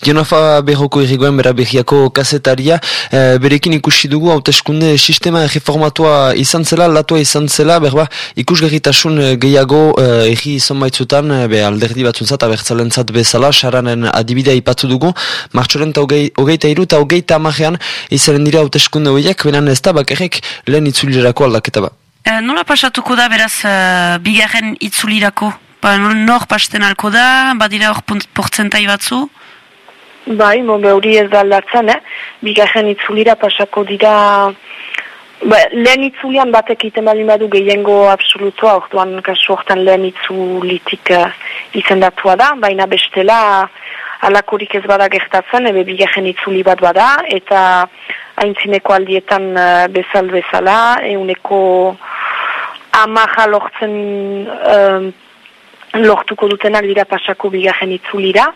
Jonafa Berroko irrigoen bera kasetaria, e, berekin ikusi dugu hauteskunde sistema reformatua izan zela, latua izan zela, berba ikusgarritasun gehiago e, erri izan baitzutan, e, be alderdi batzuntzat, abertzalentzat bezala, saranen adibidea ipatu dugu, martxoren eta hogeita iru eta hogeita amajean izaren dira hauteskunde horiek, benan ez da bakarrik lehen itzulilerako aldaketa ba. E, nola pasatuko da beraz uh, bigarren itzulirako? Ba, nor pasten alko da, badira hor portzentai batzu? Bai, mobe hori ez da aldatzen, eh? Bigarren itzulira pasako dira... Ba, lehen itzulian batek iten bali badu gehiengo absolutua, orduan kasu hortan lehen itzulitik uh, izendatua da, baina bestela alakurik ez bada gertatzen, ebe bigarren itzuli bat bada, eta haintzineko aldietan uh, bezal bezala, euneko amaja lortzen uh, lortuko dutenak dira pasako bigarren itzulira,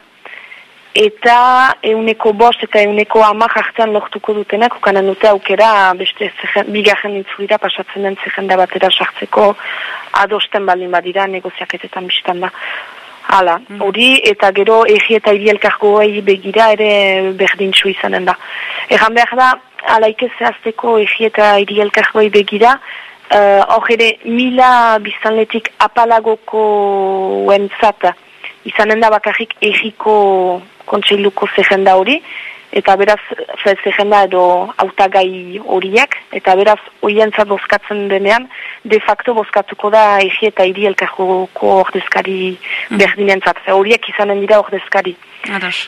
eta euneko bost eta euneko ama jartzen lortuko dutenak ukanen dute aukera beste bigarren itzulira pasatzen den zehenda batera sartzeko adosten baldin badira negoziaketetan biztan da. Hala, mm. hori eta gero egi eta hiri begira ere berdintxu izanen da. Egan behar da, alaike zehazteko egi eta hiri begira, hor uh, ere mila biztanletik apalagoko entzat izanen da bakarrik egiko kontseiluko zehenda hori, eta beraz zehenda edo autagai horiek, eta beraz oientzat bozkatzen denean, de facto bozkatuko da egi eta hiri elkarroko ordezkari mm. berdinentzat, horiek izanen dira ordezkari.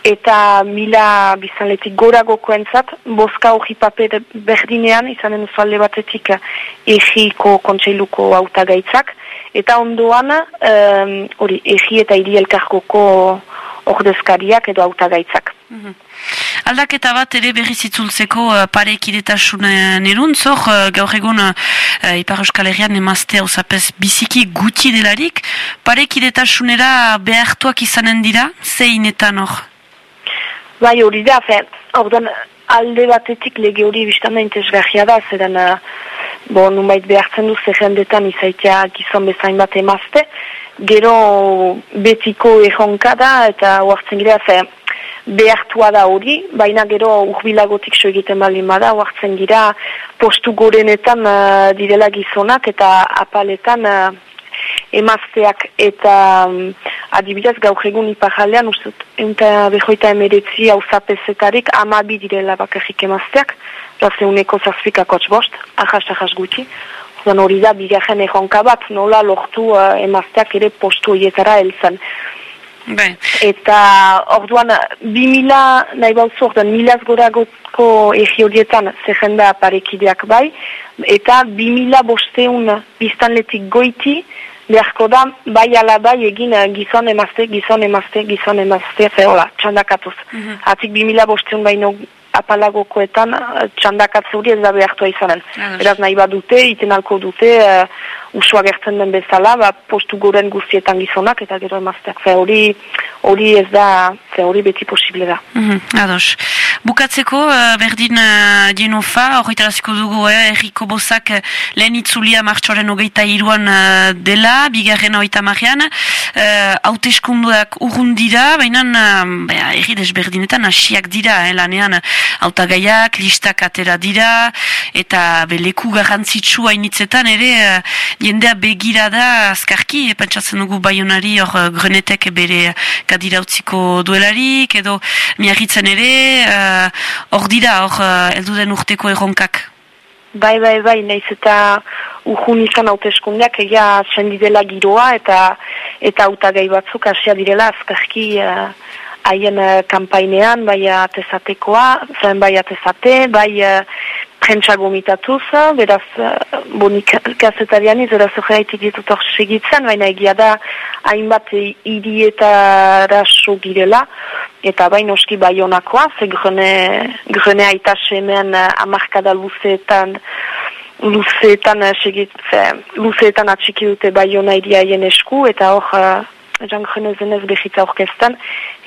Eta mila bizanletik gora entzat, bozka hori paper berdinean, izanen usualde batetik egiko kontseiluko autagaitzak, eta ondoan hori um, egi eta hiri elkarroko ordezkariak edo autagaitzak. Mm Aldaketa bat ere berriz itzultzeko uh, pare ekidetasunen zor, uh, gaur egun uh, Ipar Euskal Herrian emaztea usapez biziki guti delarik, pare ekidetasunera behartuak izanen dira, zeinetan hor? Bai hori da, fe, ordan, alde batetik lege hori biztan da intezgahia da, zeren, bo, numait behartzen du zerrendetan izaitea gizon bezain bat emazte, gero betiko erronka da eta huartzen gira ze behartua da hori, baina gero urbilagotik so egiten baldin bada, huartzen gira postu gorenetan uh, direla gizonak eta apaletan uh, emazteak eta um, adibidez gaur egun ipajalean ustut, eta behoita emeretzi hau zapezetarik amabi direla bakarrik emazteak, razeuneko zazpikakotx bost, ahas-ahas gutxi, Zan hori da, bigarren erronka bat, nola lortu uh, emazteak ere postu horietara helzen. Bai. Eta orduan, bi mila, nahi bautzu orduan, milaz goragoko egi horietan zehenda parekideak bai, eta bi mila bosteun biztanletik goiti, beharko da, bai ala bai egin uh, gizon emazte, gizon emazte, gizon emazte, zehola, txandakatuz. Mm -hmm. Atik bi mila bosteun baino apalagokoetan eh, txandakatze hori ez da behartua izanen. Eraz nahi bat dute, iten alko dute, uh, usua gertzen den bezala, ba, postu goren guztietan gizonak, eta gero emazteak. Ze hori, hori ez da, ze hori beti posible da. Mm ados. Bukatzeko, uh, berdin uh, genofa, horretaraziko dugu, eh, erriko bozak lehen itzulia martxoren hogeita iruan uh, dela, bigarren hogeita marrean, haute uh, eskunduak urrundira, baina uh, erri desberdinetan asiak dira, eh, lanean, autagaiak, listak atera dira, eta beleku garrantzitsu hainitzetan ere uh, jendea begira da azkarki, pentsatzen dugu baionari hor uh, grenetek bere kadira utziko duelarik, edo miarritzen ere, hor uh, dira hor uh, elduden urteko erronkak. Bai, bai, bai, nahiz eta urjun izan hauteskundeak egia zendidela giroa eta eta autagai batzuk hasia direla azkarki haien uh, kampainean, bai atezatekoa, zen bai atezate, bai uh, prentsa gomitatuz, beraz, uh, bonik kazetarian izera zuhaitik ditut hor segitzen, baina egia da hainbat hiri eta raso girela, eta bai noski bai ze grene, grene aita semean uh, amarkada luzeetan, luzeetan, uh, luzeetan atxiki dute bai hona iriaien esku, eta hor Jean Genezen ez behitza orkestan,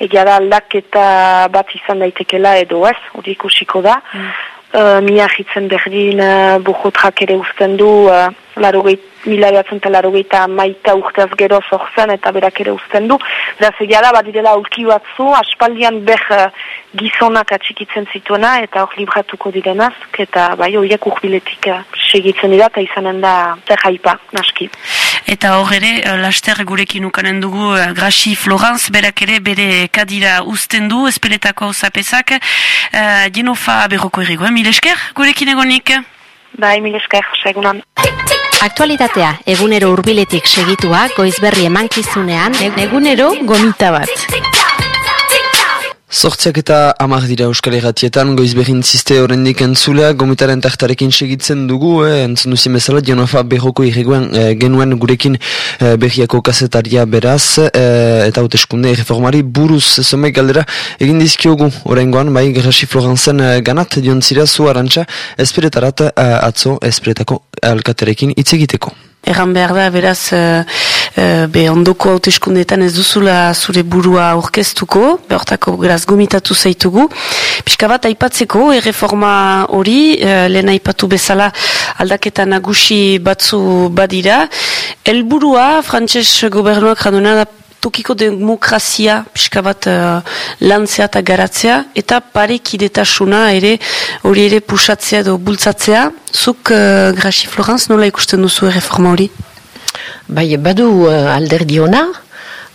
egia da aldaketa bat izan daitekela edo ez, hori ikusiko da. Mm. Uh, miahitzen berdin uh, bujotrak ere usten du uh, larogeit, mila behatzen eta larogeita maita urteaz gero zortzen eta berak ere usten du. Beraz, egia da, badirela ulki batzu, aspaldian beh gizonak atxikitzen zituena eta hor libratuko direnaz, eta bai, horiek urbiletik uh, segitzen dira eta izanen da zer haipa, naski. Eta hor ere, laster gurekin ukanen dugu Graci Florence, berak ere bere kadira usten du, espeletako zapezak, uh, Genofa berroko errigo, eh? mil esker gurekin egonik? Bai, mil esker, segunan. Aktualitatea, egunero hurbiletik segitua, goizberri emankizunean, egunero gomita bat. Zortziak eta amak dira Euskal Herratietan, goiz behin ziste horrendik entzulea, gomitaren tartarekin segitzen dugu, eh, entzun duzien bezala, Dionofa behoko irreguen eh, genuen gurekin eh, behiako kasetaria beraz, eh, eta hauteskunde reformari buruz zomek galdera egin dizkiogu, orengoan, bai, Gerasi Florenzen eh, ganat, dion zira zu arantxa, esperetarat eh, atzo, esperetako alkaterekin hitz egiteko. Erran behar da, beraz, uh, uh, be ondoko hauteskundetan ez duzula zure burua orkestuko, behortako beraz gomitatu zaitugu. Pixka bat aipatzeko, erreforma hori, uh, lehen aipatu bezala aldaketa nagusi batzu badira. Elburua, frantses gobernuak janduna da tokiko demokrazia pixka bat uh, lantzea eta garatzea, eta parekidetasuna ere hori ere pusatzea edo bultzatzea. Zuk, uh, Graci Florence, nola ikusten duzu erreforma hori? Bai, badu uh, alderdi ona,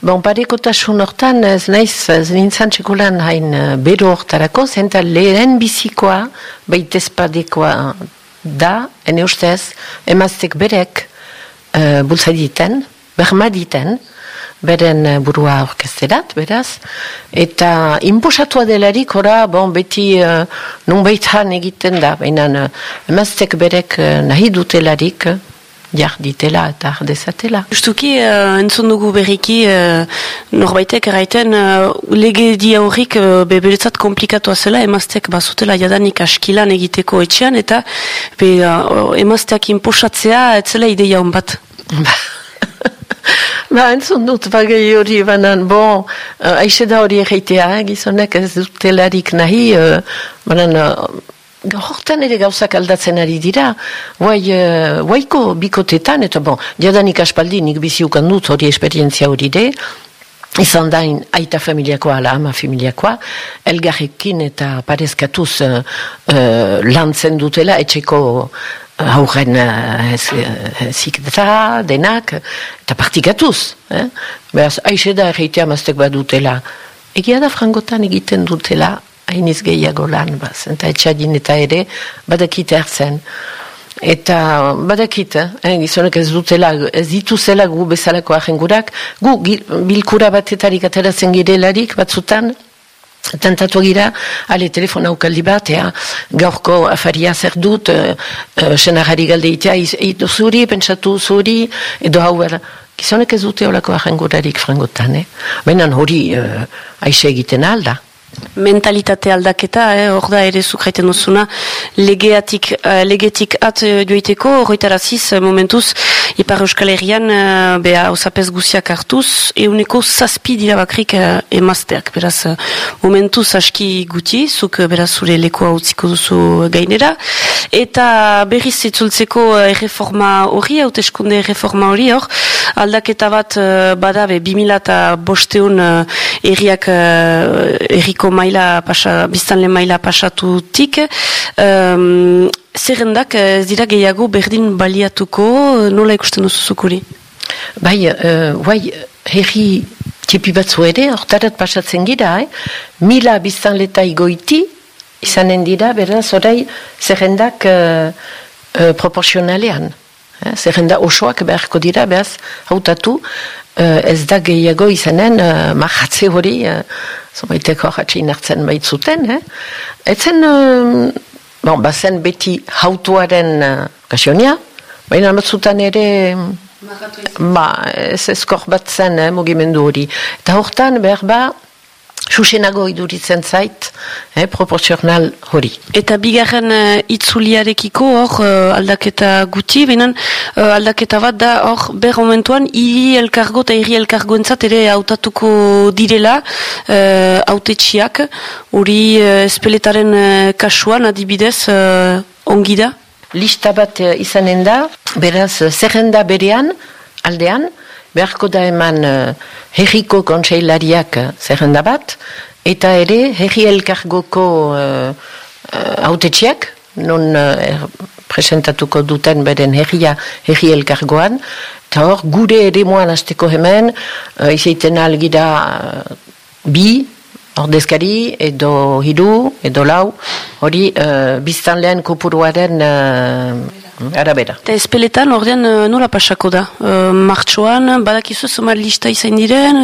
Bon, parekotasun hortan, ez naiz, ez nintzen txekulan hain uh, bero hortarako, zenta lehen bizikoa, baitez padekoa da, ene ustez, emaztek berek uh, bultzaditen, bermaditen, beren burua orkesterat, beraz, eta imposatua delarik, ora, bon, beti uh, nun egiten da, baina uh, emaztek berek uh, nahi dutelarik, jarditela eta ardezatela. Justuki, uh, entzun dugu berriki, uh, norbaitek eraiten, uh, lege di aurrik uh, beberetzat komplikatua zela, emaztek bazutela jadanik askilan egiteko etxean, eta be, uh, emazteak imposatzea, etzela ideia hon bat. Ba. Ba, entzun dut, bagei hori banan, bon, uh, aixe da hori egeitea, eh, gizonek ez dutelarik nahi, uh, banan, uh, hortan ere gauzak aldatzen ari dira, guai, uh, guaiko bikotetan, eta bon, jadanik aspaldi nik biziukan dut hori esperientzia hori de, izan dain aita familiakoa, ala ama familiakoa, elgarrekin eta parezkatuz uh, uh, lantzen dutela, etxeko hauren uh, denak, eta partikatuz. Eh? Beraz, aixe da erreitea maztek badutela. Egia da frangotan egiten dutela, hainiz gehiago lan, baz, eta etxadin eta ere, badakite hartzen. Eta badakit, eh, gizonek ez dutela, ez dituzela gu bezalako ahengurak, gu bilkura batetarik ateratzen girelarik batzutan, tentatu gira, ale telefona ukaldi bat, ea, gaurko afaria zer dut, uh, uh, senagari galdeitea, edo zuri, pentsatu zuri, edo hau era, gizonek ez dute olako ahengurarik frangotan, eh? Baina hori uh, aixe egiten alda mentalitate aldaketa, eh, hor da ere zukraiten duzuna, legeatik, uh, legetik at uh, joiteko, horretaraziz uh, momentuz, Ipar Euskal Herrian, uh, beha, osapez guziak hartuz, euneko zazpi dira bakrik uh, emazteak, beraz, uh, momentuz aski guti, zuk beraz zure lekoa utziko duzu gainera, eta berriz itzultzeko erreforma hori, hauteskunde erreforma hori, hor, aldaketa bat uh, badabe, 2000 eta bosteun erriak, erriko maila, pasa, biztanle maila pasatutik, um, zerrendak ez eh, dira gehiago berdin baliatuko, nola ikusten duzu zukuri? Bai, uh, bai, herri tipi batzu ere, hortarat pasatzen gira, eh? mila biztanleta igoiti, izanen dira, beraz, orai, zerrendak uh, uh, proporzionalean. Eh? Zerrenda osoak beharko dira, beraz, hautatu, uh, ez da gehiago izanen, uh, mahatze hori, uh, zomaiteko hatxin hartzen baitzuten, eh? Etzen, uh, bon, bazen beti hautuaren uh, kasionia, baina batzutan ere, ba, ez eskor bat zen, eh, mugimendu hori. Eta hortan, behar ba, susenago iduritzen zait, eh, proporzional hori. Eta bigarren uh, itzuliarekiko hor uh, aldaketa guti, benen uh, aldaketa bat da hor ber momentuan hiri elkargo eta hiri elkargo entzat ere hautatuko direla uh, hori uh, espeletaren uh, kasuan adibidez uh, ongi da? Lista bat izanen da, beraz, zerrenda berean, aldean, beharko da eman uh, herriko kontseilariak uh, zerrenda bat, eta ere herri elkargoko uh, uh, non uh, presentatuko duten beren herria herri elkargoan, eta hor gure ere moan azteko hemen, uh, izaiten algira uh, bi, ordezkari edo hiru edo lau hori uh, biztan kopuruaren uh, arabera. Eta espeletan ordean uh, nola pasako da? Uh, martxoan, badakizu somar lista izan diren,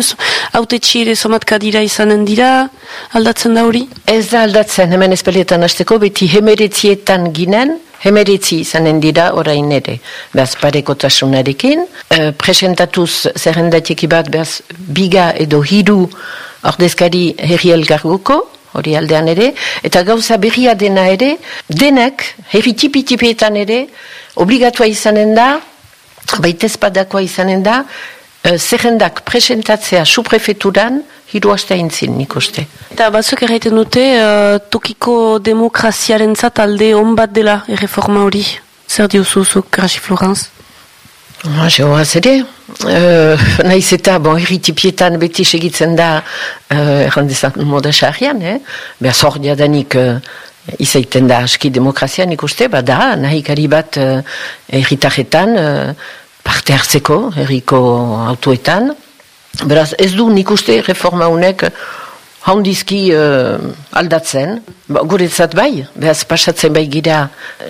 haute txire somatka dira izanen dira, aldatzen da hori? Ez da aldatzen hemen espeletan hasteko beti hemeretzietan ginen, Hemeritzi izanen dira orain ere, behaz parekotasunarekin. Uh, presentatuz zerrendatik bat behaz biga edo hiru ordezkari herri elkarguko, hori aldean ere, eta gauza berria dena ere, denak, herri tipi-tipietan ere, obligatua izanen da, baitezpadakoa izanen da, uh, zerrendak presentatzea suprefeturan, hiru aste intzin nik uste. Eta batzuk erraiten dute, uh, tokiko demokraziaren zat alde on bat dela erreforma hori. Zer diuzuzuk, Grasi Florence? Ma, joa zede. Uh, naiz eta, bon, irritipietan beti segitzen da, uh, errandezat moda xarrian, eh? Beha zordia danik uh, izaiten da aski demokrazia nik uste, bada, nahi kari bat uh, erritajetan uh, parte hartzeko, erriko autoetan, Beraz, ez du nik uste reforma honek haundizki uh, aldatzen. Ba, guretzat bai, behaz pasatzen bai gira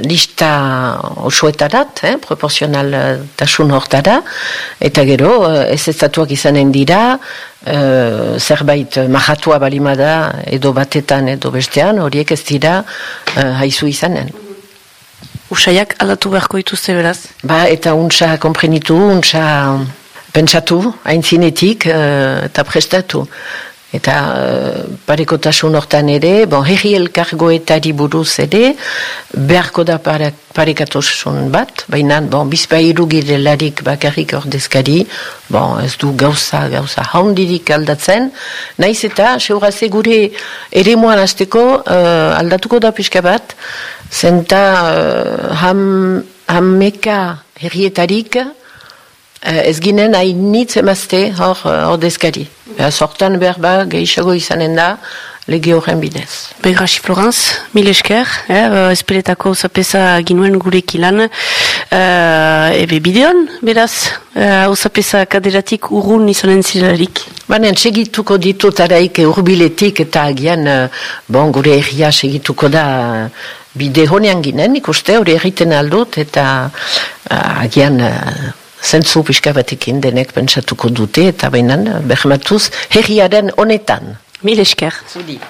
lista osoetarat, eh, proporzional tasun hortara, eta gero uh, ez ezatuak izanen dira, uh, zerbait mahatua balimada edo batetan edo bestean, horiek ez dira uh, haizu izanen. Usaiak aldatu beharko dituzte beraz? Ba, eta untsa komprenitu, untsa pentsatu, hain zinetik, uh, eta prestatu. Eta uh, parekotasun hortan ere, bon, herri elkargoetari buruz ere, beharko da pare, parekatosun bat, baina, bon, bizpairu girelarik bakarrik ordezkari, bon, ez du gauza, gauza haundirik aldatzen, naiz eta, seuraze gure ere moan azteko, uh, aldatuko da pixka bat, zenta uh, ham, hammeka herrietarik, Eh, ez ginen hainitz emazte hor eh, ordezkari. Zortan behar ba, gehiago izanen da, lege horren bidez. Begrasi Florenz, mil esker, eh, espeletako zapesa ginuen gurek ilan, eh, ebe bideon, beraz, eh, kaderatik urrun izanen zirelarik. Baina, segituko ditut araik urbiletik eta agian, eh, bon, gure erria segituko da bide honean ginen, ikuste hori erriten aldut, eta agian... Zentzu pixka batekin denek pentsatuko dute eta behinan behmatuz herriaren honetan. Mil esker. Zudi.